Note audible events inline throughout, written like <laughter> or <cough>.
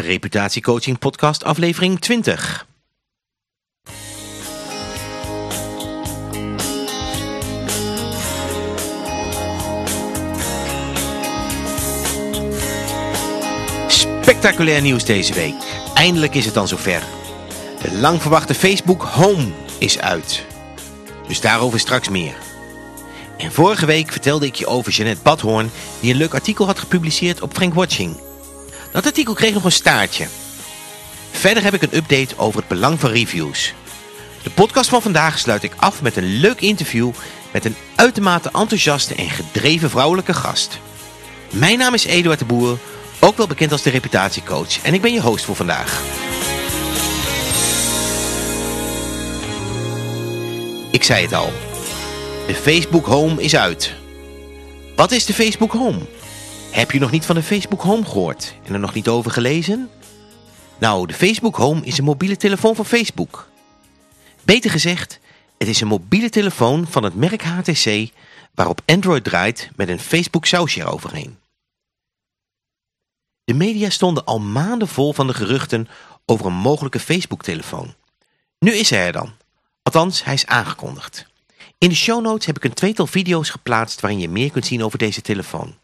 Reputatiecoaching podcast aflevering 20. Spectaculair nieuws deze week. Eindelijk is het dan zover. De lang verwachte Facebook Home is uit. Dus daarover straks meer. En vorige week vertelde ik je over Jeanette Badhoorn die een leuk artikel had gepubliceerd op Frank Watching. Dat artikel kreeg nog een staartje. Verder heb ik een update over het belang van reviews. De podcast van vandaag sluit ik af met een leuk interview met een uitermate enthousiaste en gedreven vrouwelijke gast. Mijn naam is Eduard de Boer, ook wel bekend als de reputatiecoach en ik ben je host voor vandaag. Ik zei het al, de Facebook Home is uit. Wat is de Facebook Home? Heb je nog niet van de Facebook Home gehoord en er nog niet over gelezen? Nou, de Facebook Home is een mobiele telefoon van Facebook. Beter gezegd, het is een mobiele telefoon van het merk HTC waarop Android draait met een Facebook sausje eroverheen. De media stonden al maanden vol van de geruchten over een mogelijke Facebook-telefoon. Nu is hij er dan. Althans, hij is aangekondigd. In de show notes heb ik een tweetal video's geplaatst waarin je meer kunt zien over deze telefoon.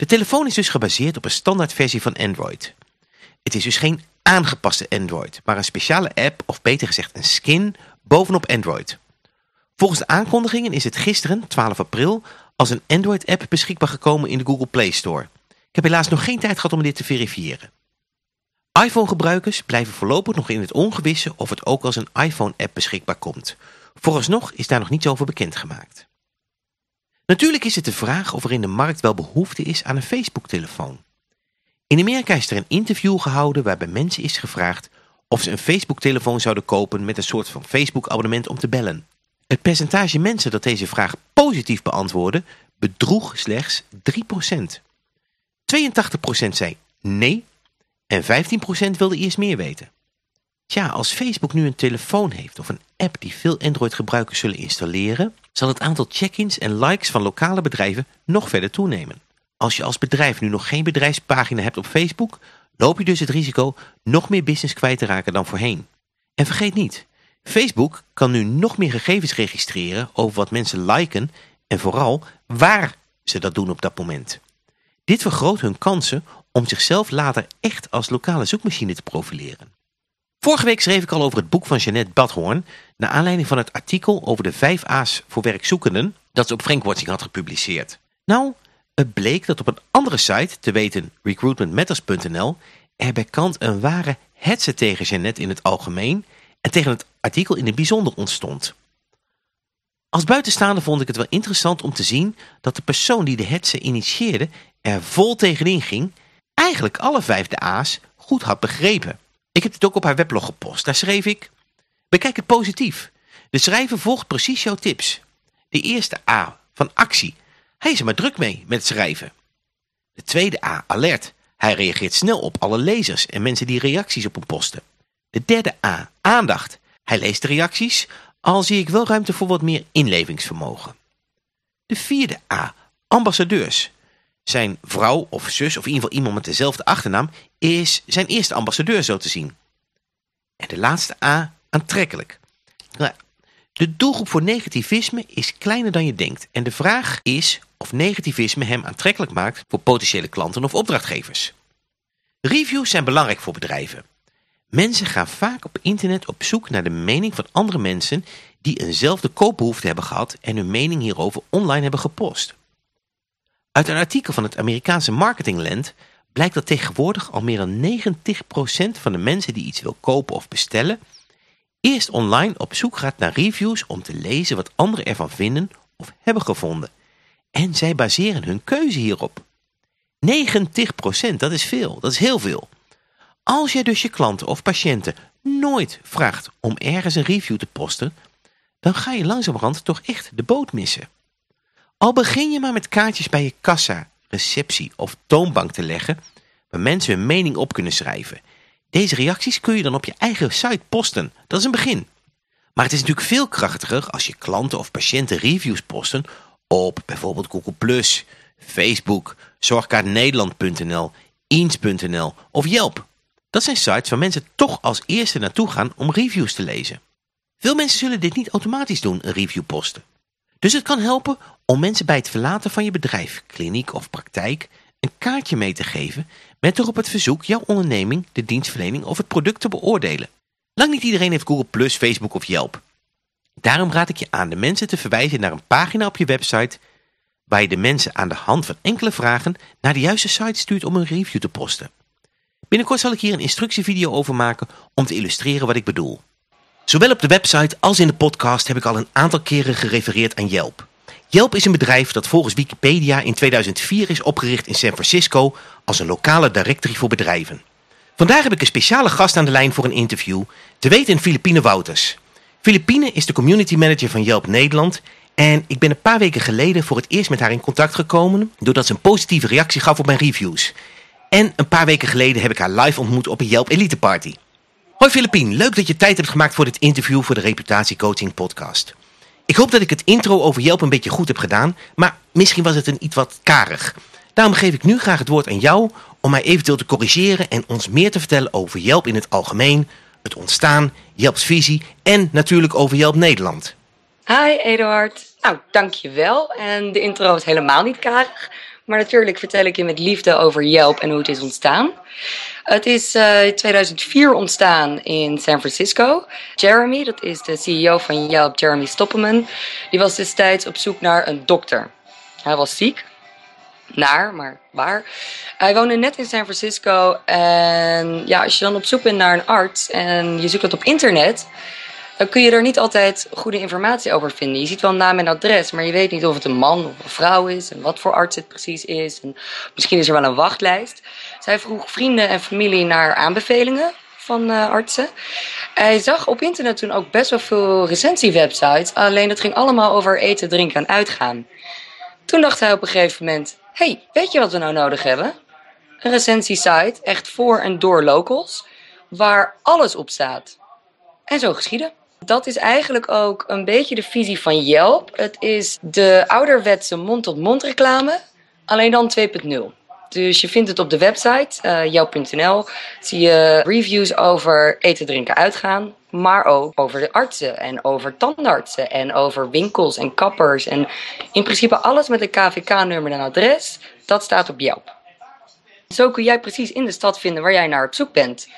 De telefoon is dus gebaseerd op een standaardversie van Android. Het is dus geen aangepaste Android, maar een speciale app, of beter gezegd een skin, bovenop Android. Volgens de aankondigingen is het gisteren, 12 april, als een Android-app beschikbaar gekomen in de Google Play Store. Ik heb helaas nog geen tijd gehad om dit te verifiëren. iPhone-gebruikers blijven voorlopig nog in het ongewisse of het ook als een iPhone-app beschikbaar komt. Vooralsnog is daar nog niets over bekendgemaakt. Natuurlijk is het de vraag of er in de markt wel behoefte is aan een Facebook-telefoon. In Amerika is er een interview gehouden waarbij mensen is gevraagd of ze een Facebook-telefoon zouden kopen met een soort van Facebook-abonnement om te bellen. Het percentage mensen dat deze vraag positief beantwoordde bedroeg slechts 3%. 82% zei nee en 15% wilde eerst meer weten. Tja, als Facebook nu een telefoon heeft of een app die veel Android-gebruikers zullen installeren, zal het aantal check-ins en likes van lokale bedrijven nog verder toenemen. Als je als bedrijf nu nog geen bedrijfspagina hebt op Facebook, loop je dus het risico nog meer business kwijt te raken dan voorheen. En vergeet niet, Facebook kan nu nog meer gegevens registreren over wat mensen liken en vooral waar ze dat doen op dat moment. Dit vergroot hun kansen om zichzelf later echt als lokale zoekmachine te profileren. Vorige week schreef ik al over het boek van Jeanette Badhoorn... naar aanleiding van het artikel over de 5 A's voor werkzoekenden... dat ze op Frankwatching had gepubliceerd. Nou, het bleek dat op een andere site, te weten recruitmentmatters.nl... er bij kant een ware hetze tegen Jeannette in het algemeen... en tegen het artikel in het bijzonder ontstond. Als buitenstaander vond ik het wel interessant om te zien... dat de persoon die de hetze initieerde er vol tegenin ging... eigenlijk alle vijf de A's goed had begrepen... Ik heb het ook op haar weblog gepost. Daar schreef ik... Bekijk het positief. De schrijver volgt precies jouw tips. De eerste A van actie. Hij is er maar druk mee met het schrijven. De tweede A, alert. Hij reageert snel op alle lezers en mensen die reacties op hem posten. De derde A, aandacht. Hij leest de reacties, al zie ik wel ruimte voor wat meer inlevingsvermogen. De vierde A, ambassadeurs. Zijn vrouw of zus of in ieder geval iemand met dezelfde achternaam is zijn eerste ambassadeur zo te zien. En de laatste A, aantrekkelijk. De doelgroep voor negativisme is kleiner dan je denkt. En de vraag is of negativisme hem aantrekkelijk maakt voor potentiële klanten of opdrachtgevers. Reviews zijn belangrijk voor bedrijven. Mensen gaan vaak op internet op zoek naar de mening van andere mensen die eenzelfde koopbehoefte hebben gehad en hun mening hierover online hebben gepost. Uit een artikel van het Amerikaanse Marketingland blijkt dat tegenwoordig al meer dan 90% van de mensen die iets wil kopen of bestellen, eerst online op zoek gaat naar reviews om te lezen wat anderen ervan vinden of hebben gevonden. En zij baseren hun keuze hierop. 90%, dat is veel, dat is heel veel. Als jij dus je klanten of patiënten nooit vraagt om ergens een review te posten, dan ga je langzamerhand toch echt de boot missen. Al begin je maar met kaartjes bij je kassa, receptie of toonbank te leggen, waar mensen hun mening op kunnen schrijven. Deze reacties kun je dan op je eigen site posten. Dat is een begin. Maar het is natuurlijk veel krachtiger als je klanten of patiënten reviews posten op bijvoorbeeld Google+, Facebook, Zorgkaartnederland.nl, eens.nl of Yelp. Dat zijn sites waar mensen toch als eerste naartoe gaan om reviews te lezen. Veel mensen zullen dit niet automatisch doen, een review posten. Dus het kan helpen om mensen bij het verlaten van je bedrijf, kliniek of praktijk een kaartje mee te geven met erop het verzoek jouw onderneming, de dienstverlening of het product te beoordelen. Lang niet iedereen heeft Google+, Facebook of Yelp. Daarom raad ik je aan de mensen te verwijzen naar een pagina op je website waar je de mensen aan de hand van enkele vragen naar de juiste site stuurt om een review te posten. Binnenkort zal ik hier een instructievideo over maken om te illustreren wat ik bedoel. Zowel op de website als in de podcast heb ik al een aantal keren gerefereerd aan Yelp. Yelp is een bedrijf dat volgens Wikipedia in 2004 is opgericht in San Francisco als een lokale directory voor bedrijven. Vandaag heb ik een speciale gast aan de lijn voor een interview, te weten in Filipine Wouters. Filipine is de community manager van Yelp Nederland en ik ben een paar weken geleden voor het eerst met haar in contact gekomen doordat ze een positieve reactie gaf op mijn reviews. En een paar weken geleden heb ik haar live ontmoet op een Yelp Elite Party. Hoi Filipien, leuk dat je tijd hebt gemaakt voor dit interview voor de Reputatiecoaching podcast. Ik hoop dat ik het intro over Yelp een beetje goed heb gedaan, maar misschien was het een iets wat karig. Daarom geef ik nu graag het woord aan jou om mij eventueel te corrigeren en ons meer te vertellen over Yelp in het algemeen, het ontstaan, Yelps visie en natuurlijk over Yelp Nederland. Hi Eduard. Nou, dankjewel. En de intro is helemaal niet karig. Maar natuurlijk vertel ik je met liefde over Yelp en hoe het is ontstaan. Het is uh, in 2004 ontstaan in San Francisco. Jeremy, dat is de CEO van Yelp, Jeremy Stoppelman, die was destijds op zoek naar een dokter. Hij was ziek. Naar, maar waar. Hij woonde net in San Francisco. En ja, als je dan op zoek bent naar een arts en je zoekt dat op internet, dan kun je er niet altijd goede informatie over vinden. Je ziet wel naam en adres, maar je weet niet of het een man of een vrouw is en wat voor arts het precies is. En misschien is er wel een wachtlijst. Zij vroeg vrienden en familie naar aanbevelingen van uh, artsen. Hij zag op internet toen ook best wel veel recensiewebsites, alleen het ging allemaal over eten, drinken en uitgaan. Toen dacht hij op een gegeven moment: hey, weet je wat we nou nodig hebben? Een recensiesite, echt voor en door locals, waar alles op staat. En zo geschiedde. Dat is eigenlijk ook een beetje de visie van Yelp. Het is de ouderwetse mond-tot-mond reclame, alleen dan 2.0. Dus je vindt het op de website, uh, eh, Yelp.nl, zie je reviews over eten, drinken, uitgaan. Maar ook over de artsen en over tandartsen en over winkels en kappers. En in principe alles met een KVK-nummer en adres, dat staat op Yelp. Zo kun jij precies in de stad vinden waar jij naar op zoek bent.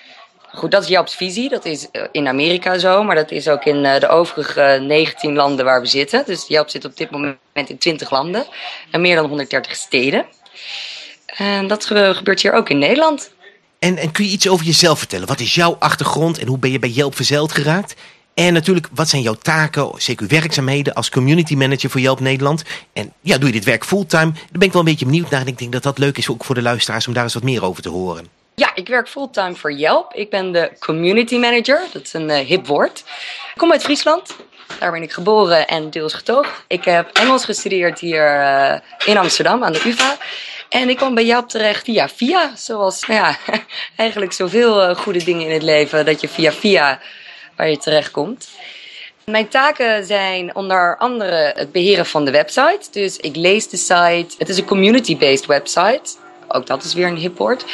Goed, dat is Jap's visie. Dat is eh, in Amerika zo, maar dat is ook in eh, de overige 19 landen waar we zitten. Dus Jap zit op dit moment in 20 landen en meer dan 130 steden. En dat gebeurt hier ook in Nederland. En, kun je iets over jezelf vertellen? Wat is jouw achtergrond en hoe ben je bij Yelp verzeild geraakt? En natuurlijk, wat zijn jouw taken, zeker werkzaamheden als community manager voor Yelp Nederland? En ja, doe je dit werk fulltime? Daar ben ik wel een beetje benieuwd naar ik denk dat dat leuk is ook voor de luisteraars om daar eens wat meer over te horen. Ja, ik werk fulltime voor Yelp. Ik ben de community manager. Dat is een uh, hip woord. Ik kom uit Friesland. Daar ben ik geboren en deels getogen. Ik heb Engels gestudeerd hier uh, in Amsterdam aan de UvA. En ik kwam bij Yelp terecht via via. Zoals nou ja, <laughs> eigenlijk zoveel uh, goede dingen in het leven. Dat je via via waar je terecht komt. Mijn taken zijn onder andere het beheren van de website. Dus ik lees de site. Het is een community-based website. Ook dat is weer een hip woord.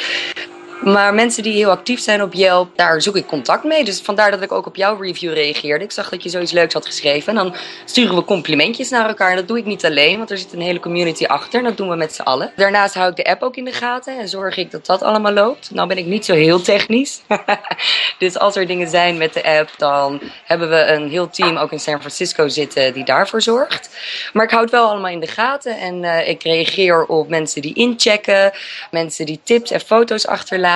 Maar mensen die heel actief zijn op Yelp, daar zoek ik contact mee. Dus vandaar dat ik ook op jouw review reageerde. Ik zag dat je zoiets leuks had geschreven. En dan sturen we complimentjes naar elkaar. En dat doe ik niet alleen, want er zit een hele community achter. En dat doen we met z'n allen. Daarnaast hou ik de app ook in de gaten en zorg ik dat dat allemaal loopt. Nou ben ik niet zo heel technisch. <laughs> dus als er dingen zijn met de app, dan hebben we een heel team ook in San Francisco zitten die daarvoor zorgt. Maar ik hou het wel allemaal in de gaten. En uh, ik reageer op mensen die inchecken, mensen die tips en foto's achterlaten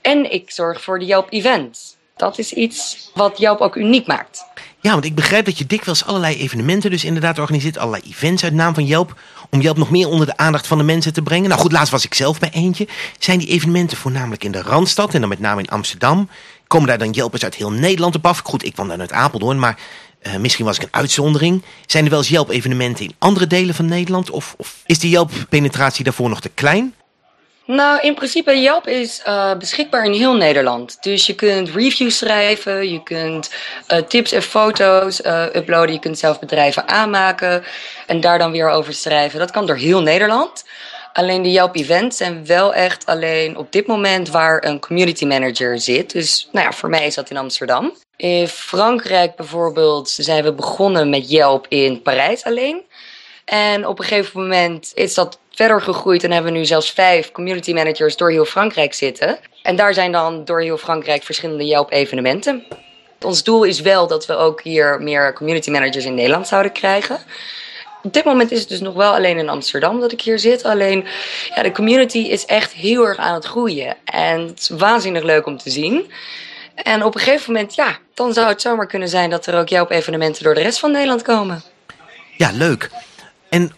en ik zorg voor de Yelp Events. Dat is iets wat Yelp ook uniek maakt. Ja, want ik begrijp dat je dikwijls allerlei evenementen dus inderdaad organiseert. Allerlei events uit naam van Yelp. Om Yelp nog meer onder de aandacht van de mensen te brengen. Nou goed, laatst was ik zelf bij eentje. Zijn die evenementen voornamelijk in de Randstad en dan met name in Amsterdam? Komen daar dan Yelpers uit heel Nederland op af? Goed, ik kwam dan uit Apeldoorn, maar uh, misschien was ik een uitzondering. Zijn er wel eens Yelp-evenementen in andere delen van Nederland? Of, of is die Yelp-penetratie daarvoor nog te klein? Nou, in principe Yelp is uh, beschikbaar in heel Nederland. Dus je kunt reviews schrijven, je kunt uh, tips en foto's uh, uploaden, je kunt zelf bedrijven aanmaken en daar dan weer over schrijven. Dat kan door heel Nederland. Alleen de Yelp events zijn wel echt alleen op dit moment waar een community manager zit. Dus nou ja, voor mij is dat in Amsterdam. In Frankrijk bijvoorbeeld zijn we begonnen met Yelp in Parijs alleen. En op een gegeven moment is dat verder gegroeid en hebben we nu zelfs vijf community managers door heel Frankrijk zitten. En daar zijn dan door heel Frankrijk verschillende Yelp-evenementen. Ons doel is wel dat we ook hier meer community managers in Nederland zouden krijgen. Op dit moment is het dus nog wel alleen in Amsterdam dat ik hier zit. Alleen ja, de community is echt heel erg aan het groeien. En het is waanzinnig leuk om te zien. En op een gegeven moment, ja, dan zou het zomaar kunnen zijn dat er ook Yelp-evenementen door de rest van Nederland komen. Ja, leuk. En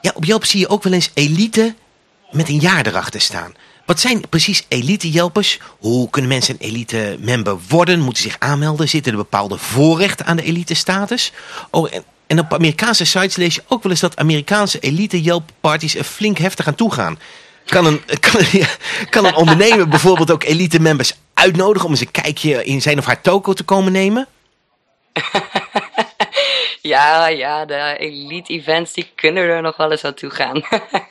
ja, op Yelp zie je ook wel eens elite met een jaar erachter staan. Wat zijn precies elite-jelpers? Hoe kunnen mensen een elite-member worden? Moeten zich aanmelden? Zitten er bepaalde voorrechten aan de elite-status? Oh, en, en op Amerikaanse sites lees je ook wel eens dat Amerikaanse elite-jelp-parties er flink heftig aan toe gaan. Kan een, <laughs> kan, kan een ondernemer <laughs> bijvoorbeeld ook elite-members uitnodigen om eens een kijkje in zijn of haar toko te komen nemen? <laughs> Ja, ja, de elite events die kunnen er nog wel eens aan toe gaan.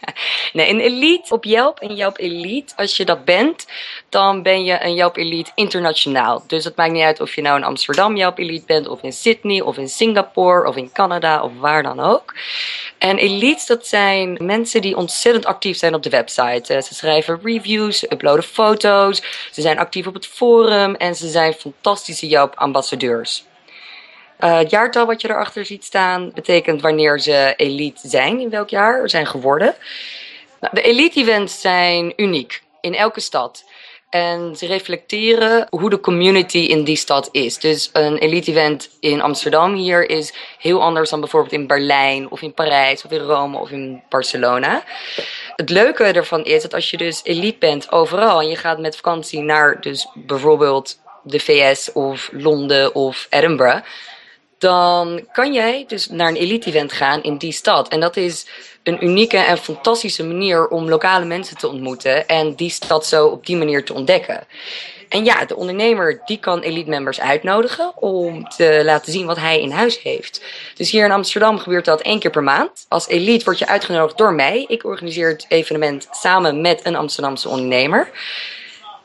<laughs> nee, een elite op Yelp, een Yelp elite, als je dat bent, dan ben je een Yelp elite internationaal. Dus het maakt niet uit of je nou in Amsterdam Yelp elite bent, of in Sydney, of in Singapore, of in Canada, of waar dan ook. En elites, dat zijn mensen die ontzettend actief zijn op de website. Eh, ze schrijven reviews, uploaden foto's, ze zijn actief op het forum en ze zijn fantastische Yelp-ambassadeurs. Uh, het jaartal wat je erachter ziet staan betekent wanneer ze elite zijn, in welk jaar zijn geworden. Nou, de elite events zijn uniek in elke stad. En ze reflecteren hoe de community in die stad is. Dus een elite event in Amsterdam hier is heel anders dan bijvoorbeeld in Berlijn of in Parijs of in Rome of in Barcelona. Het leuke ervan is dat als je dus elite bent overal en je gaat met vakantie naar dus bijvoorbeeld de VS of Londen of Edinburgh dan kan jij dus naar een elite-event gaan in die stad. En dat is een unieke en fantastische manier om lokale mensen te ontmoeten en die stad zo op die manier te ontdekken. En ja, de ondernemer die kan elite members uitnodigen om te laten zien wat hij in huis heeft. Dus hier in Amsterdam gebeurt dat één keer per maand. Als elite word je uitgenodigd door mij. Ik organiseer het evenement samen met een Amsterdamse ondernemer.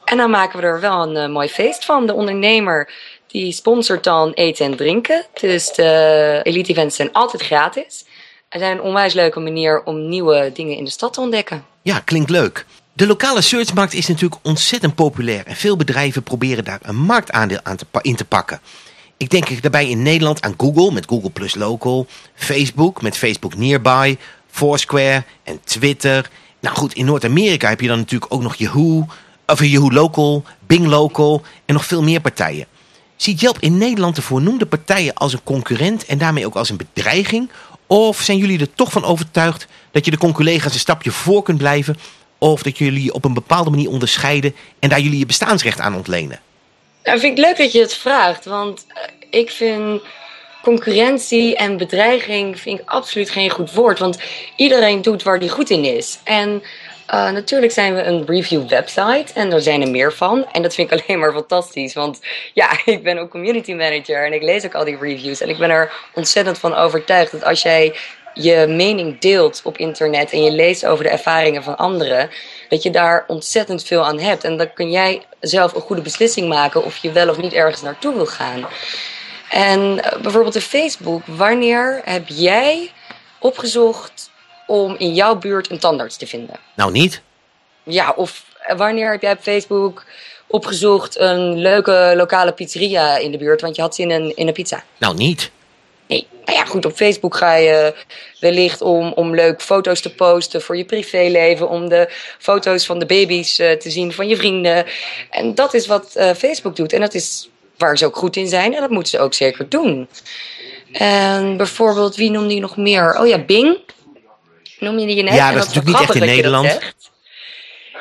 En dan maken we er wel een uh, mooi feest van. De ondernemer die sponsort dan eten en drinken. Dus de elite events zijn altijd gratis. En zijn een onwijs leuke manier om nieuwe dingen in de stad te ontdekken. Ja, klinkt leuk. De lokale searchmarkt is natuurlijk ontzettend populair en veel bedrijven proberen daar een marktaandeel aan te, in te pakken. Ik denk daarbij in Nederland aan Google met Google Plus Local, Facebook met Facebook Nearby, Foursquare en Twitter. Nou goed, in Noord-Amerika heb je dan natuurlijk ook nog Yahoo, of Yahoo Local, Bing Local en nog veel meer partijen. Ziet Yelp in Nederland de voornoemde partijen als een concurrent en daarmee ook als een bedreiging? Of zijn jullie er toch van overtuigd dat je de conculega's een stapje voor kunt blijven? Of dat jullie op een bepaalde manier onderscheiden en daar jullie je bestaansrecht aan ontlenen? Nou, vind ik leuk dat je het vraagt, want eh, ik vind concurrentie en bedreiging vind ik absoluut geen goed woord. Want iedereen doet waar hij goed in is. En uh, natuurlijk zijn we een review website en er zijn er meer van. En dat vind ik alleen maar fantastisch. Want ja, <laughs> ik ben ook community manager en ik lees ook al die reviews. En ik ben er ontzettend van overtuigd dat als jij je mening deelt op internet en je leest over de ervaringen van anderen, dat je daar ontzettend veel aan hebt. En dan kun jij zelf een goede beslissing maken of je wel of niet ergens naartoe wil gaan. En uh, bijvoorbeeld de Facebook, wanneer heb jij opgezocht om in jouw buurt een tandarts te vinden? Nou, niet. Ja, of wanneer heb jij op Facebook opgezocht een leuke lokale pizzeria in de buurt, want je had zin in, in een pizza? Nou, niet. Nee, nou ja, goed, op Facebook ga je wellicht om, om leuk foto's te posten voor je privéleven, om de foto's van de baby's uh, te zien van je vrienden. En dat is wat uh, Facebook doet. En dat is waar ze ook goed in zijn en dat moeten ze ook zeker doen. En bijvoorbeeld, wie noemde je nog meer? Oh ja, Bing noem je die net. Ja, dat, is natuurlijk niet echt in Nederland.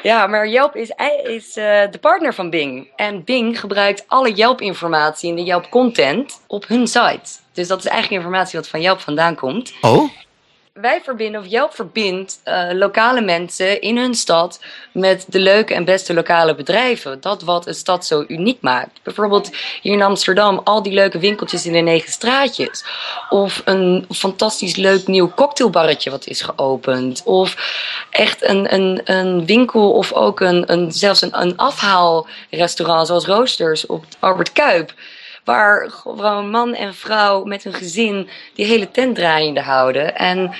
Ja, maar Yelp is, is uh, de partner van Bing. En Bing gebruikt alle Yelp-informatie en de Yelp-content op hun site. Dus dat is eigenlijk informatie wat van Yelp vandaan komt. Oh? Wij verbinden, of Yelp verbindt uh, lokale mensen in hun stad met de leuke en beste lokale bedrijven. Dat wat een stad zo uniek maakt. Bijvoorbeeld hier in Amsterdam, al die leuke winkeltjes in de negen straatjes. Of een fantastisch leuk nieuw cocktailbarretje wat is geopend. Of echt een, een, een winkel of ook een, een, zelfs een, een afhaalrestaurant zoals Roosters op Albert Kuip. Waar gewoon man en vrouw met hun gezin die hele tent draaiende houden. En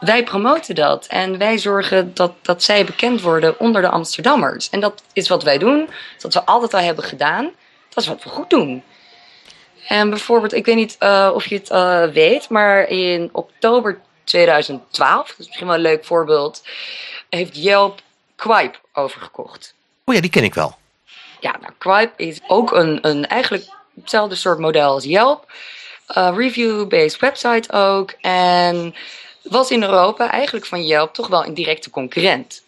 wij promoten dat. En wij zorgen dat, dat zij bekend worden onder de Amsterdammers. En dat is wat wij doen. Dat we altijd al hebben gedaan. Dat is wat we goed doen. En bijvoorbeeld, ik weet niet uh, of je het uh, weet, maar in oktober 2012, dat is misschien wel een leuk voorbeeld, heeft Yelp Quipe overgekocht. Oh ja, die ken ik wel. Ja, nou, Quipe is ook een, een eigenlijk hetzelfde soort model als Yelp. Uh, Review-based website ook. En was in Europa eigenlijk van Yelp toch wel een directe concurrent.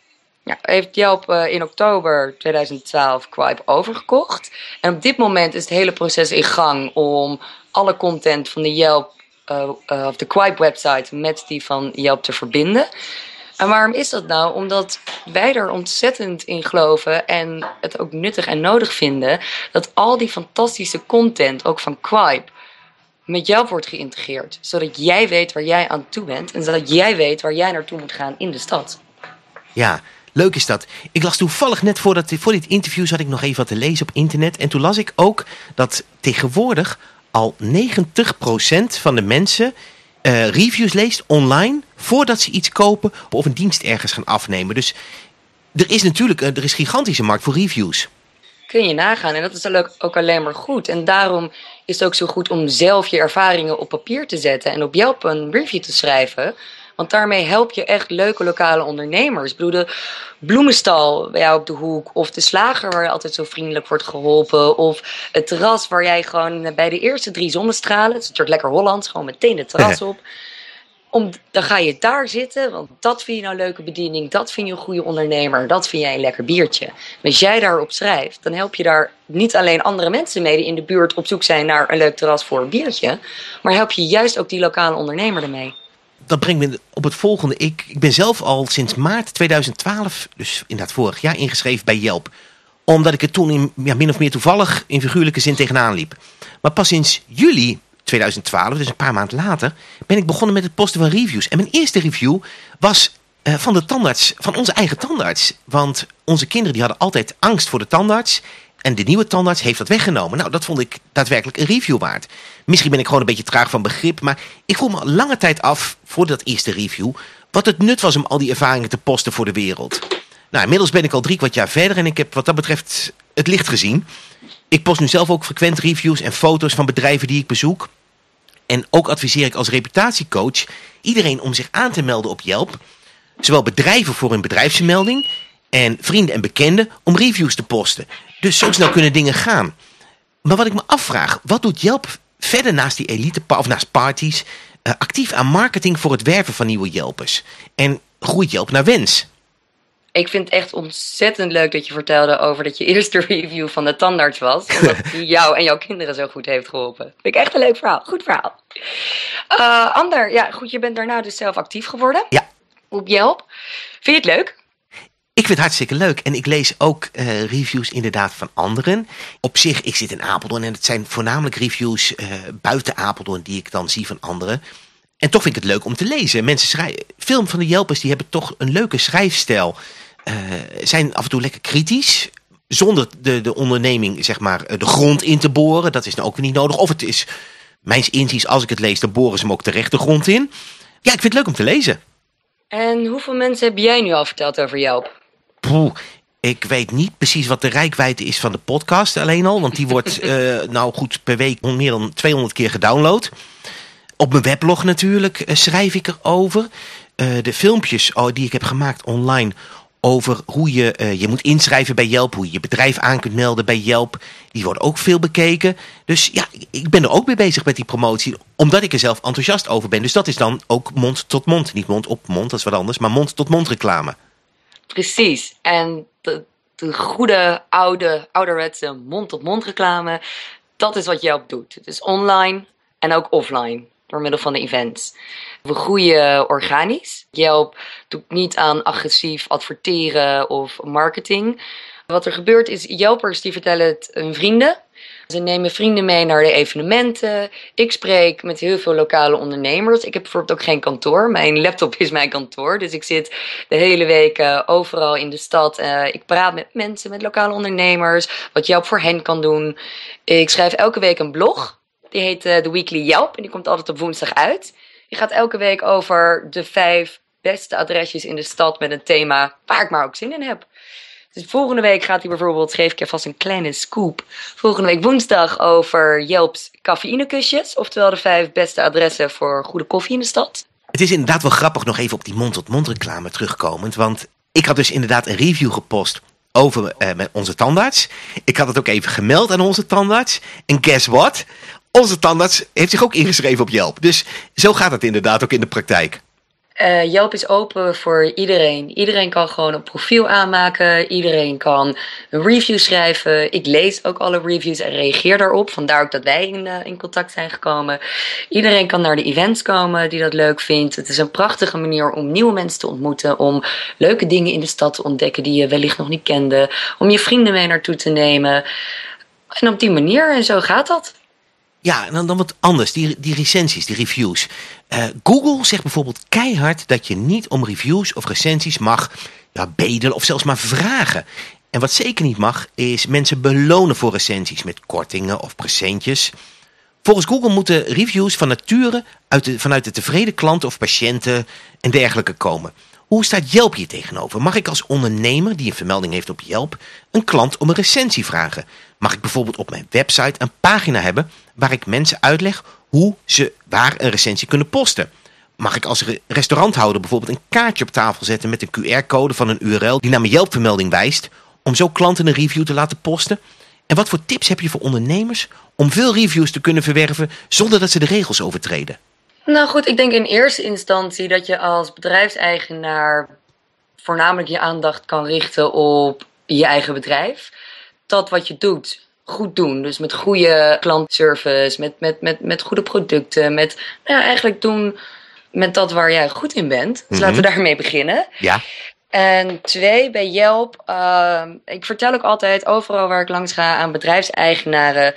Ja, heeft Yelp uh, in oktober 2012 Quip overgekocht. En op dit moment is het hele proces in gang om alle content van de Yelp uh, of de Quip website met die van Yelp te verbinden. En waarom is dat nou? Omdat wij er ontzettend in geloven en het ook nuttig en nodig vinden dat al die fantastische content, ook van Quip, met jou wordt geïntegreerd. Zodat jij weet waar jij aan toe bent en zodat jij weet waar jij naartoe moet gaan in de stad. Ja, leuk is dat. Ik las toevallig net voordat, voor dit interview zat ik nog even wat te lezen op internet. En toen las ik ook dat tegenwoordig al 90% van de mensen uh, reviews leest online voordat ze iets kopen of een dienst ergens gaan afnemen. Dus er is natuurlijk er is gigantische markt voor reviews. Kun je nagaan en dat is ook alleen maar goed. En daarom is het ook zo goed om zelf je ervaringen op papier te zetten en op Yelp een review te schrijven. Want daarmee help je echt leuke lokale ondernemers. Ik bedoel, de bloemenstal bij jou op de hoek. Of de slager waar je altijd zo vriendelijk wordt geholpen. Of het terras waar jij gewoon bij de eerste drie zonnestralen. Het is natuurlijk lekker Hollands, gewoon meteen het terras <laughs> op. Dan ga je daar zitten, want dat vind je nou leuke bediening. Dat vind je een goede ondernemer. Dat vind jij een lekker biertje. als jij daarop schrijft, dan help je daar niet alleen andere mensen mee die in de buurt op zoek zijn naar een leuk terras voor een biertje. Maar help je juist ook die lokale ondernemer ermee dat brengt me op het volgende. Ik, ik ben zelf al sinds maart 2012, dus inderdaad vorig jaar, ingeschreven bij Yelp. Omdat ik er toen in, ja, min of meer toevallig in figuurlijke zin tegenaan liep. Maar pas sinds juli 2012, dus een paar maanden later, ben ik begonnen met het posten van reviews. En mijn eerste review was uh, van de tandarts, van onze eigen tandarts. Want onze kinderen die hadden altijd angst voor de tandarts. En de nieuwe tandarts heeft dat weggenomen. Nou, dat vond ik daadwerkelijk een review waard. Misschien ben ik gewoon een beetje traag van begrip, maar ik voel me al lange tijd af, voor dat eerste review, wat het nut was om al die ervaringen te posten voor de wereld. Nou, inmiddels ben ik al drie kwart jaar verder en ik heb wat dat betreft het licht gezien. Ik post nu zelf ook frequent reviews en foto's van bedrijven die ik bezoek. En ook adviseer ik als reputatiecoach iedereen om zich aan te melden op Yelp. Zowel bedrijven voor hun bedrijfsmelding en vrienden en bekenden om reviews te posten. Dus zo snel kunnen dingen gaan. Maar wat ik me afvraag, wat doet Yelp verder naast die elite, of naast parties, uh, actief aan marketing voor het werven van nieuwe Yelpers? En groeit Yelp naar wens? Ik vind het echt ontzettend leuk dat je vertelde over dat je <laughs> eerste review van de tandarts was. Omdat die <laughs> jou en jouw kinderen zo goed heeft geholpen. Vind ik echt een leuk verhaal. Goed verhaal. Uh, Ander, ja goed, je bent daarna dus zelf actief geworden. Ja. Op Yelp. Vind je het leuk? Ik vind het hartstikke leuk. En ik lees ook uh, reviews inderdaad van anderen. Op zich, ik zit in Apeldoorn en het zijn voornamelijk reviews uh, buiten Apeldoorn die ik dan zie van anderen. En toch vind ik het leuk om te lezen. Mensen schrijven, veel van de Jelpers die hebben toch een leuke schrijfstijl. Uh, zijn af en toe lekker kritisch. Zonder de, de onderneming, zeg maar, de grond in te boren. Dat is nou ook weer niet nodig. Of het is, mijns inziens, als ik het lees, dan boren ze hem ook terecht de grond in. Ja, ik vind het leuk om te lezen. En hoeveel mensen heb jij nu al verteld over Jelp? Poeh, ik weet niet precies wat de rijkwijde is van de podcast alleen al. Want die wordt uh, <laughs> nou goed per week meer dan 200 keer gedownload. Op mijn weblog natuurlijk uh, schrijf ik erover. Uh, de filmpjes oh, die ik heb gemaakt online over hoe je je moet inschrijven bij Yelp. Hoe je je bedrijf aan kunt melden bij Yelp. Die worden ook veel bekeken. Dus ja, ik ben er ook mee bezig met die promotie. Omdat ik er zelf enthousiast over ben. Dus dat is dan ook mond tot mond. Niet mond op mond, dat is wat anders. Maar mond tot mond reclame. Precies. En de, de goede, oude, ouderwetse mond-tot-mond reclame, dat is wat Yelp doet. Dus online en ook offline. Door middel van de events. We groeien organisch. Yelp doet niet aan agressief adverteren of marketing. Wat er gebeurt is, Yelpers die vertellen het hun vrienden. Ze nemen vrienden mee naar de evenementen. Ik spreek met heel veel lokale ondernemers. Ik heb bijvoorbeeld ook geen kantoor. Mijn laptop is mijn kantoor. Dus ik zit de hele week uh, overal in de stad. Uh, ik praat met mensen, met lokale ondernemers. Wat Yelp voor hen kan doen. Ik schrijf elke week een blog. Die heet uh, The Weekly Yelp. En die komt altijd op woensdag uit. Die gaat elke week over de vijf beste adresjes in de stad met een thema waar ik maar ook zin in heb. Dus volgende week gaat hij bijvoorbeeld, geef ik je vast een kleine scoop. Volgende week woensdag over Yelps cafeïnekusjes. Oftewel de vijf beste adressen voor goede koffie in de stad. Het is inderdaad wel grappig nog even op die mond-tot-mond reclame terugkomend. Want ik had dus inderdaad een review gepost over uh, met onze tandarts. Ik had het ook even gemeld aan onze tandarts. En guess what? Onze tandarts heeft zich ook ingeschreven op Yelp. Dus zo gaat het inderdaad ook in de praktijk. Uh, Yelp is open voor iedereen. Iedereen kan gewoon een profiel aanmaken. Iedereen kan een review schrijven. Ik lees ook alle reviews en reageer daarop. Vandaar ook dat wij in, uh, in contact zijn gekomen. Iedereen kan naar de events komen die dat leuk vindt. Het is een prachtige manier om nieuwe mensen te ontmoeten. Om leuke dingen in de stad te ontdekken die je wellicht nog niet kende. Om je vrienden mee naartoe te nemen. En op die manier, en zo gaat dat. Ja, en dan, dan wat anders, die, die recensies, die reviews. Uh, Google zegt bijvoorbeeld keihard dat je niet om reviews of recensies mag ja, bedelen of zelfs maar vragen. En wat zeker niet mag, is mensen belonen voor recensies met kortingen of presentjes. Volgens Google moeten reviews van nature uit de, vanuit de tevreden klanten of patiënten en dergelijke komen. Hoe staat Yelp hier tegenover? Mag ik als ondernemer die een vermelding heeft op Yelp een klant om een recensie vragen? Mag ik bijvoorbeeld op mijn website een pagina hebben waar ik mensen uitleg hoe ze waar een recensie kunnen posten? Mag ik als restauranthouder bijvoorbeeld een kaartje op tafel zetten met een QR-code van een URL die naar mijn Yelp-vermelding wijst om zo klanten een review te laten posten? En wat voor tips heb je voor ondernemers om veel reviews te kunnen verwerven zonder dat ze de regels overtreden? Nou goed, ik denk in eerste instantie dat je als bedrijfseigenaar voornamelijk je aandacht kan richten op je eigen bedrijf. Dat wat je doet, goed doen. Dus met goede klantservice, met, met, met, met goede producten, met nou ja, eigenlijk doen met dat waar jij goed in bent. Dus laten we mhm. daarmee beginnen. Ja. En twee, bij Yelp, uh, ik vertel ook altijd overal waar ik langs ga aan bedrijfseigenaren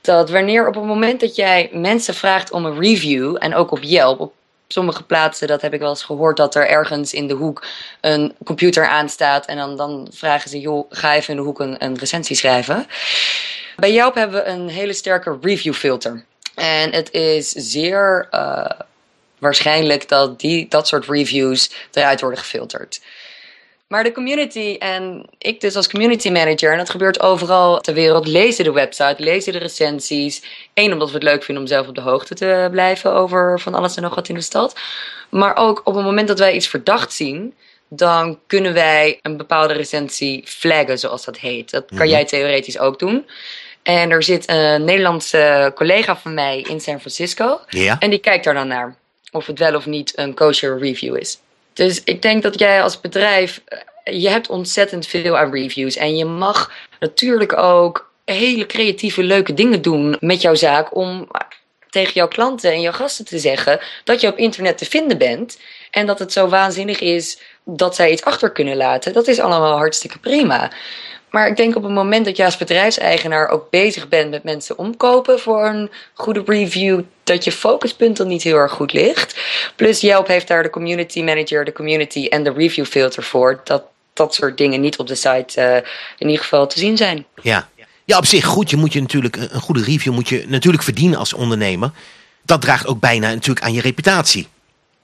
dat wanneer op het moment dat jij mensen vraagt om een review, en ook op Yelp, op sommige plaatsen, dat heb ik wel eens gehoord, dat er ergens in de hoek een computer aanstaat en dan, dan vragen ze, joh, ga even in de hoek een, een recensie schrijven. Bij Yelp hebben we een hele sterke review filter. En het is zeer uh, waarschijnlijk dat die, dat soort reviews eruit worden gefilterd. Maar de community en ik dus als community manager, en dat gebeurt overal ter wereld, lezen de website, lezen de recensies. Eén, omdat we het leuk vinden om zelf op de hoogte te blijven over van alles en nog wat in de stad. Maar ook op het moment dat wij iets verdacht zien, dan kunnen wij een bepaalde recensie flaggen, zoals dat heet. Dat kan mhm. jij theoretisch ook doen. En er zit een Nederlandse collega van mij in San Francisco. Ja. En die kijkt daar dan naar. Of het wel of niet een kosher review is. Dus ik denk dat jij als bedrijf, eh, je hebt ontzettend veel aan reviews. En je mag natuurlijk ook hele creatieve, leuke dingen doen met jouw zaak om tegen jouw klanten en jouw gasten te zeggen dat je op internet te vinden bent. En dat het zo waanzinnig is dat zij iets achter kunnen laten. Dat is allemaal hartstikke prima. Maar ik denk op het moment dat je als bedrijfseigenaar ook bezig bent met mensen omkopen voor een goede review, dat je focuspunt dan niet heel erg goed ligt. Plus Yelp heeft daar de community manager, de community en de review filter voor. Dat dat soort dingen niet op de site uh, in ieder geval te zien zijn. Ja. ja, op zich goed. Je moet je natuurlijk een goede review moet je natuurlijk verdienen als ondernemer. Dat draagt ook bijna natuurlijk aan je reputatie.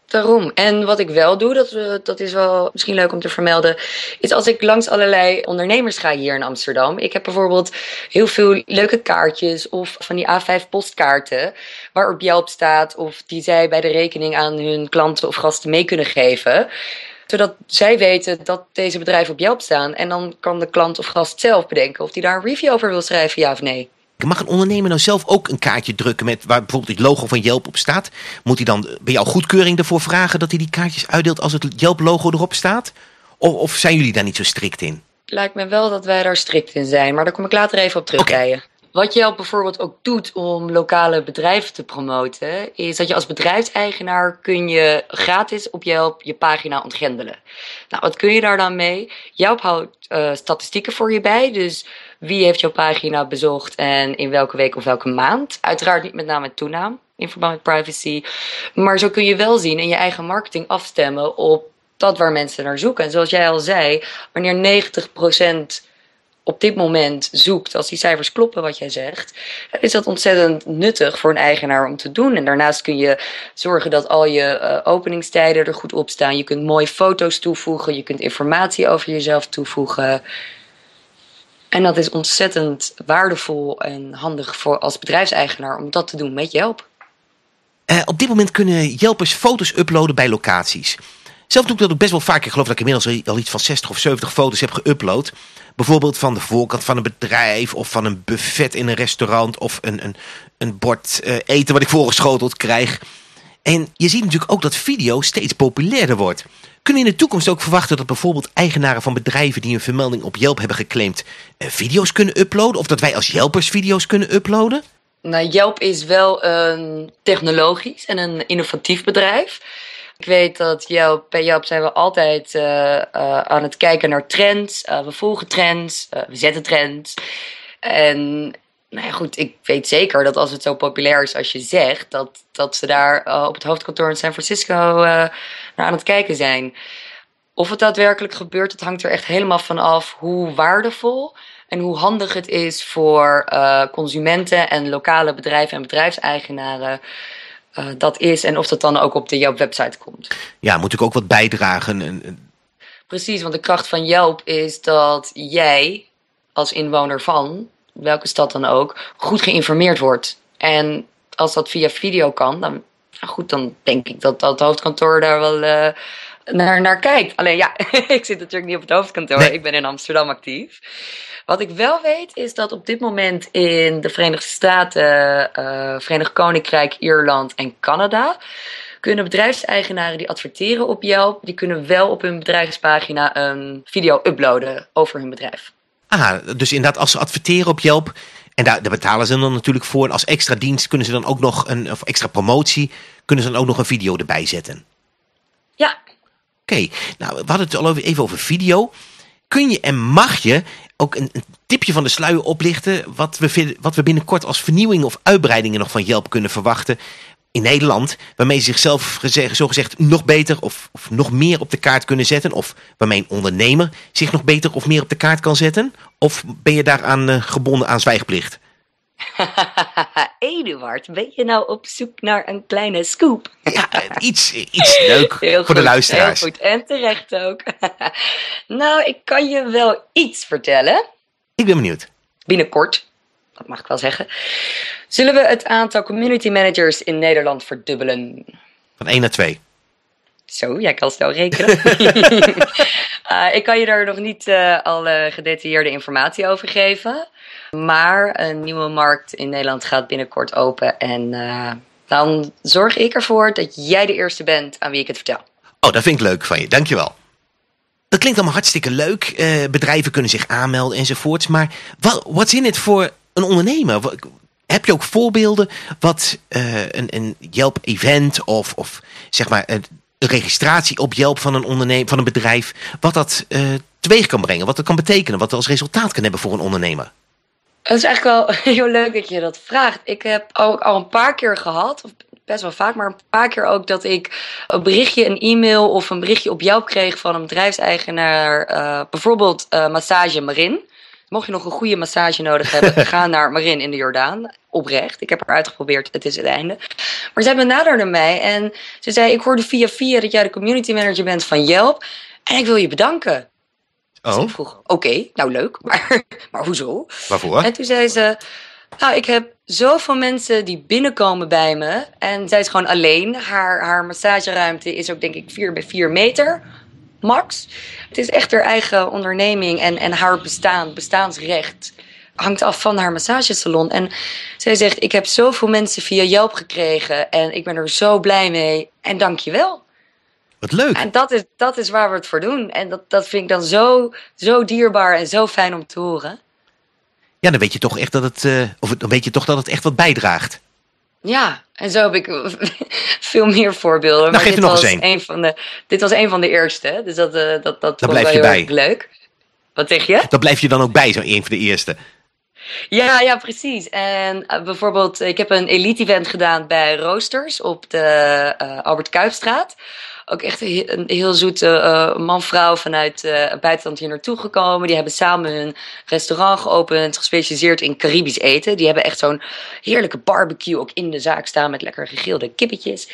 Daarom. En wat ik wel doe, dat, eh, dat is wel misschien leuk om te vermelden, is als ik langs allerlei ondernemers ga hier in Amsterdam. Ik heb bijvoorbeeld heel veel leuke kaartjes of van die A5 postkaarten waarop Yelp staat of die zij bij de rekening aan hun klanten of gasten mee kunnen geven zodat zij weten dat deze bedrijven op Yelp staan. En dan kan de klant of gast zelf bedenken of hij daar een review over wil schrijven, ja of nee. Mag een ondernemer nou zelf ook een kaartje drukken met waar bijvoorbeeld het logo van Yelp op staat? Moet hij dan bij jou goedkeuring ervoor vragen dat hij die kaartjes uitdeelt als het Yelp logo erop staat? Of, of zijn jullie daar niet zo strikt in? Lijkt me wel dat wij daar strikt in zijn, maar daar kom ik later even op terug okay. Wat Yelp bijvoorbeeld ook doet om lokale bedrijven te promoten, is dat je als bedrijfseigenaar kun je gratis op Yelp je pagina ontgrendelen. Nou, wat kun je daar dan mee? Yelp houdt uh, statistieken voor je bij, dus wie heeft jouw pagina bezocht en in welke week of welke maand. Uiteraard niet met naam en toenaam in verband met privacy, maar zo kun je wel zien in je eigen marketing afstemmen op dat waar mensen naar zoeken. En zoals jij al zei, wanneer 90% op dit moment zoekt, als die cijfers kloppen wat jij zegt, is dat ontzettend nuttig voor een eigenaar om te doen. En daarnaast kun je zorgen dat al je uh, openingstijden er goed op staan. Je kunt mooie foto's toevoegen, je kunt informatie over jezelf toevoegen. En dat is ontzettend waardevol en handig voor als bedrijfseigenaar om dat te doen met Yelp. Uh, op dit moment kunnen Yelpers foto's uploaden bij locaties. Zelf doe ik dat ook best wel vaak. Ik geloof dat ik inmiddels al iets van 60 of 70 foto's heb geüpload. Bijvoorbeeld van de voorkant van een bedrijf of van een buffet in een restaurant of een, een, een bord uh, eten wat ik voorgeschoteld krijg. En je ziet natuurlijk ook dat video steeds populairder wordt. Kunnen in de toekomst ook verwachten dat bijvoorbeeld eigenaren van bedrijven die een vermelding op Yelp hebben geclaimd uh, video's kunnen uploaden? Of dat wij als Yelpers video's kunnen uploaden? Nou, Yelp is wel een technologisch en een innovatief bedrijf. Ik weet dat Yelp, bij Yelp zijn we altijd uh, uh, aan het kijken naar trends. We volgen trends, we zetten trends. En nou ja, goed, ik weet zeker dat als het zo populair is als je zegt, dat, dat ze daar op het hoofdkantoor in San Francisco naar aan het kijken zijn. Of het daadwerkelijk gebeurt, dat hangt er echt helemaal van af hoe waardevol en hoe handig het is voor consumenten en lokale bedrijven en bedrijfseigenaren uh, dat is en of dat dan ook op de Yelp website komt. Ja, moet ik ook wat bijdragen? Precies, want de kracht van Yelp is dat jij als inwoner van welke stad dan ook goed geïnformeerd wordt. En als dat via video kan, dan, nou goed, dan denk ik dat dat hoofdkantoor daar wel uh, naar, naar kijkt. Alleen ja, <laughs> ik zit natuurlijk niet op het hoofdkantoor, nee. ik ben in Amsterdam actief. Wat ik wel weet is dat op dit moment in de Verenigde Staten, uh, Verenigd Koninkrijk, Ierland en Canada kunnen bedrijfseigenaren die adverteren op Yelp, die kunnen wel op hun bedrijfspagina een video uploaden over hun bedrijf. Ah, dus inderdaad als ze adverteren op Yelp, en daar, daar, betalen ze dan natuurlijk voor. En als extra dienst kunnen ze dan ook nog een, of extra promotie, kunnen ze dan ook nog een video erbij zetten. Ja. Oké, okay. nou we hadden het al even over video. Kun je en mag je ook een, een, tipje van de sluier oplichten wat we, wat we binnenkort als vernieuwing of uitbreidingen nog van Yelp kunnen verwachten in Nederland, waarmee ze zichzelf gezegd, zogezegd nog beter of, of nog meer op de kaart kunnen zetten, of waarmee een ondernemer zich nog beter of meer op de kaart kan zetten? Of ben je daaraan uh, gebonden aan zwijgplicht? <laughs> Eduard, ben je nou op zoek naar een kleine scoop? ja, iets, iets leuk <laughs> voor goed, de luisteraars. Heel goed, en terecht ook. <laughs> nou, ik kan je wel iets vertellen. Ik ben benieuwd. Binnenkort, dat mag ik wel zeggen, zullen we het aantal community managers in Nederland verdubbelen. Van 1 naar 2. Zo, jij kan snel rekenen. uh, <laughs> <laughs> ik kan je daar nog niet uh, alle gedetailleerde informatie over geven. Maar een nieuwe markt in Nederland gaat binnenkort open. En uh, dan zorg ik ervoor dat jij de eerste bent aan wie ik het vertel. Oh, dat vind ik leuk van je. Dankjewel. Dat klinkt allemaal hartstikke leuk. Bedrijven kunnen zich aanmelden enzovoorts. Maar wat is in het voor een ondernemer? Heb je ook voorbeelden wat uh, een, een Yelp-event of, of zeg maar een registratie op Yelp van een, ondernemer, van een bedrijf, wat dat teweeg kan brengen, wat dat kan betekenen, wat dat als resultaat kan hebben voor een ondernemer? Het is eigenlijk wel <laughs> heel leuk dat je dat vraagt. Ik heb ook al een paar keer gehad, of best wel vaak, maar een paar keer ook dat ik een berichtje, een e-mail of een berichtje op jou kreeg van een bedrijfseigenaar, uh, bijvoorbeeld uh, Massage Marin. Mocht je nog een goede massage nodig hebben, <laughs> ga naar Marin in de Jordaan. Oprecht. Ik heb haar uitgeprobeerd. Het is het einde. Maar zij benaderde mij en ze zei: Ik hoorde via via dat jij de community manager bent van Yelp. En ik wil je bedanken. Oh. Dus ik vroeg, oké, okay, nou leuk, <laughs> maar, maar hoezo? Waarvoor? En toen zei ze, nou, ik heb zoveel mensen die binnenkomen bij me. En zij is gewoon alleen. Haar, haar massageruimte is ook denk ik 4 bij 4 meter, max. Het is echt haar eigen onderneming en, en haar bestaan, bestaansrecht hangt af van haar massagesalon. En zij zegt, ik heb zoveel mensen via Yelp gekregen en ik ben er zo blij mee. En dank je wel. Wat leuk. En dat is, dat is waar we het voor doen. En dat, dat vind ik dan zo, zo dierbaar en zo fijn om te horen. Ja, dan weet je toch echt dat het, uh, of dan weet je toch dat het echt wat bijdraagt. Ja, en zo heb ik <laughs> veel meer voorbeelden. Nou, maar geef er dit nog was eens een. een van de, dit was een van de eerste, dus dat, uh, dat, dat vond wel heel bij. erg leuk. Wat zeg je? Dan blijf je dan ook bij, zo een van de eerste. Ja, ja, precies. En uh, bijvoorbeeld, ik heb een elite-event gedaan bij Roosters op de uh, Albert Kuipstraat. Ook echt een, heel zoete uh, man-vrouw vanuit het buitenland hier naartoe gekomen. Die hebben samen hun restaurant geopend, gespecialiseerd in Caribisch eten. Die hebben echt zo'n heerlijke barbecue ook in de zaak staan met lekker gegrilde kippetjes.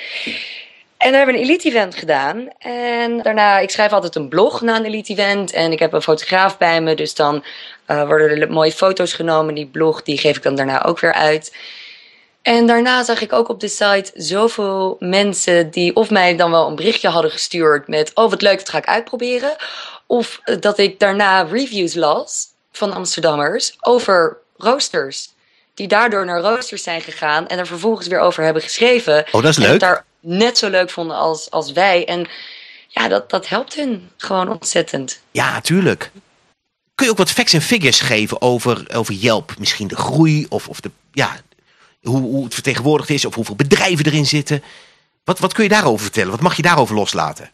En daar hebben een elite-event gedaan. En daarna, ik schrijf altijd een blog na een elite-event. En ik heb een fotograaf bij me. Dus dan uh, worden er mooie foto's genomen. Die blog, die geef ik dan daarna ook weer uit. En daarna zag ik ook op de site zoveel mensen die of mij dan wel een berichtje hadden gestuurd met... Oh, wat leuk, dat ga ik uitproberen. Of dat ik daarna reviews las van Amsterdammers over roosters. Die daardoor naar roosters zijn gegaan en er vervolgens weer over hebben geschreven. Oh, dat is En leuk. het daar net zo leuk vonden als, als wij. En ja, dat, dat helpt hun gewoon ontzettend. Ja, tuurlijk. Kun je ook wat facts en figures geven over, over Yelp? Misschien de groei of, of de, ja, hoe, hoe het vertegenwoordigd is of hoeveel bedrijven erin zitten. Wat, wat kun je daarover vertellen? Wat mag je daarover loslaten?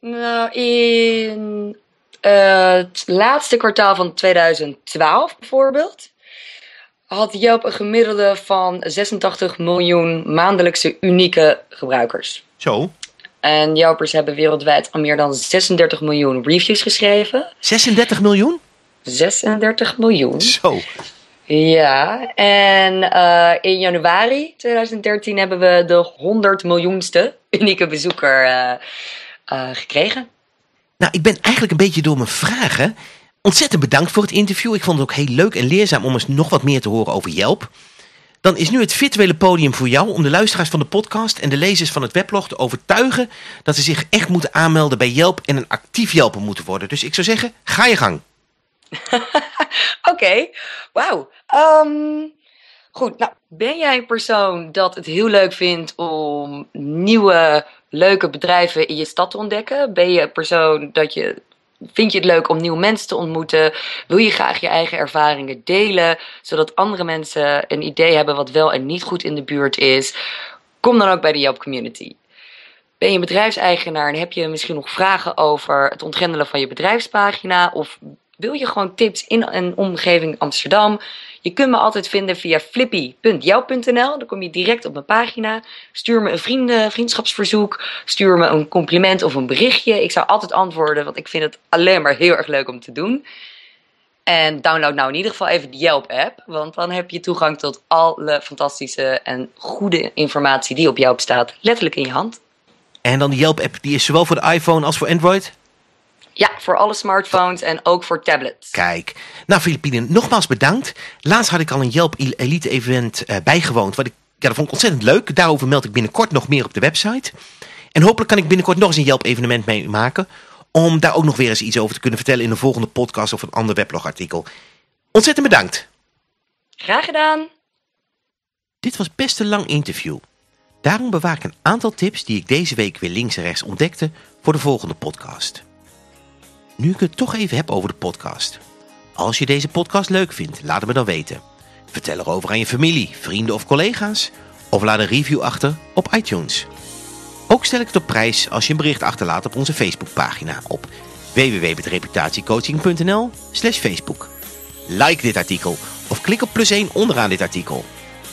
Nou, in uh, het laatste kwartaal van 2012 bijvoorbeeld had Yelp een gemiddelde van 86 miljoen maandelijkse unieke gebruikers. Zo, En Yelpers hebben wereldwijd al meer dan 36 miljoen reviews geschreven. 36 miljoen? 36 miljoen. Zo. Ja, en uh, in januari 2013 hebben we de 100 miljoenste unieke bezoeker uh, uh, gekregen. Nou, ik ben eigenlijk een beetje door mijn vragen. Ontzettend bedankt voor het interview. Ik vond het ook heel leuk en leerzaam om eens nog wat meer te horen over Yelp. Dan is nu het virtuele podium voor jou om de luisteraars van de podcast en de lezers van het weblog te overtuigen dat ze zich echt moeten aanmelden bij Yelp en een actief Yelper moeten worden. Dus ik zou zeggen, ga je gang. <laughs> Oké, wauw. Um, goed, nou, ben jij een persoon dat het heel leuk vindt om nieuwe, leuke bedrijven in je stad te ontdekken? Ben je een persoon dat je Vind je het leuk om nieuwe mensen te ontmoeten? Wil je graag je eigen ervaringen delen, zodat andere mensen een idee hebben wat wel en niet goed in de buurt is? Kom dan ook bij de Yelp Community. Ben je bedrijfseigenaar en heb je misschien nog vragen over het ontgrendelen van je bedrijfspagina? Of wil je gewoon tips in een omgeving Amsterdam? Je kunt me altijd vinden via flippy.jou.nl. Dan kom je direct op mijn pagina. Stuur me een vrienden, vriendschapsverzoek. Stuur me een compliment of een berichtje. Ik zou altijd antwoorden, want ik vind het alleen maar heel erg leuk om te doen. En download nou in ieder geval even de Yelp-app. Want dan heb je toegang tot alle fantastische en goede informatie die op Yelp staat. Letterlijk in je hand. En dan de Yelp-app, die is zowel voor de iPhone als voor Android? Ja, voor alle smartphones en ook voor tablets. Kijk. Nou, Filipine, nogmaals bedankt. Laatst had ik al een Yelp Elite event uh, bijgewoond. Wat ik, ja, dat vond ik ontzettend leuk. Daarover meld ik binnenkort nog meer op de website. En hopelijk kan ik binnenkort nog eens een Yelp evenement meemaken. Om daar ook nog weer eens iets over te kunnen vertellen in een volgende podcast of een ander weblogartikel. Ontzettend bedankt. Graag gedaan. Dit was best een lang interview. Daarom bewaar ik een aantal tips die ik deze week weer links en rechts ontdekte voor de volgende podcast. Nu ik het toch even heb over de podcast. Als je deze podcast leuk vindt, laat het me dan weten. Vertel erover aan je familie, vrienden of collega's. Of laat een review achter op iTunes. Ook stel ik het op prijs als je een bericht achterlaat op onze Facebookpagina op www.reputatiecoaching.nl slash Facebook. Like dit artikel of klik op plus 1 onderaan dit artikel.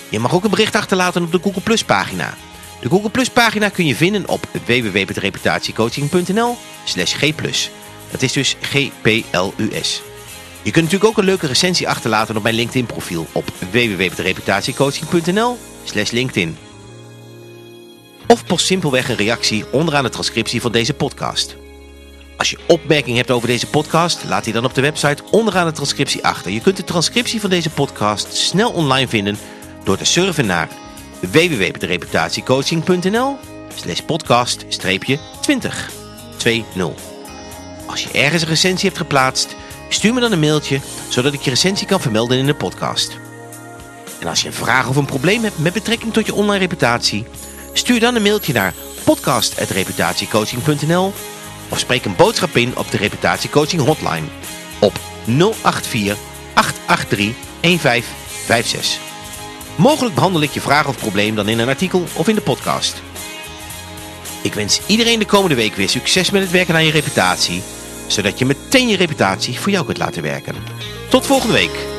Je mag ook een bericht achterlaten op de Google Plus pagina. De Google Plus pagina kun je vinden op www.reputatiecoaching.nl slash g+. Dat is dus G-P-L-U-S. Je kunt natuurlijk ook een leuke recensie achterlaten op mijn LinkedIn profiel op www.reputatiecoaching.nl slash LinkedIn. Of post simpelweg een reactie onderaan de transcriptie van deze podcast. Als je opmerking hebt over deze podcast, laat die dan op de website onderaan de transcriptie achter. Je kunt de transcriptie van deze podcast snel online vinden door te surfen naar www.reputatiecoaching.nl slash podcast 20 20. Als je ergens een recensie hebt geplaatst, stuur me dan een mailtje zodat ik je recensie kan vermelden in de podcast. En als je een vraag of een probleem hebt met betrekking tot je online reputatie, stuur dan een mailtje naar podcast.reputatiecoaching.nl of spreek een boodschap in op de reputatiecoaching hotline op 084 883 1556. Mogelijk behandel ik je vraag of probleem dan in een artikel of in de podcast. Ik wens iedereen de komende week weer succes met het werken aan je reputatie zodat je meteen je reputatie voor jou kunt laten werken. Tot volgende week!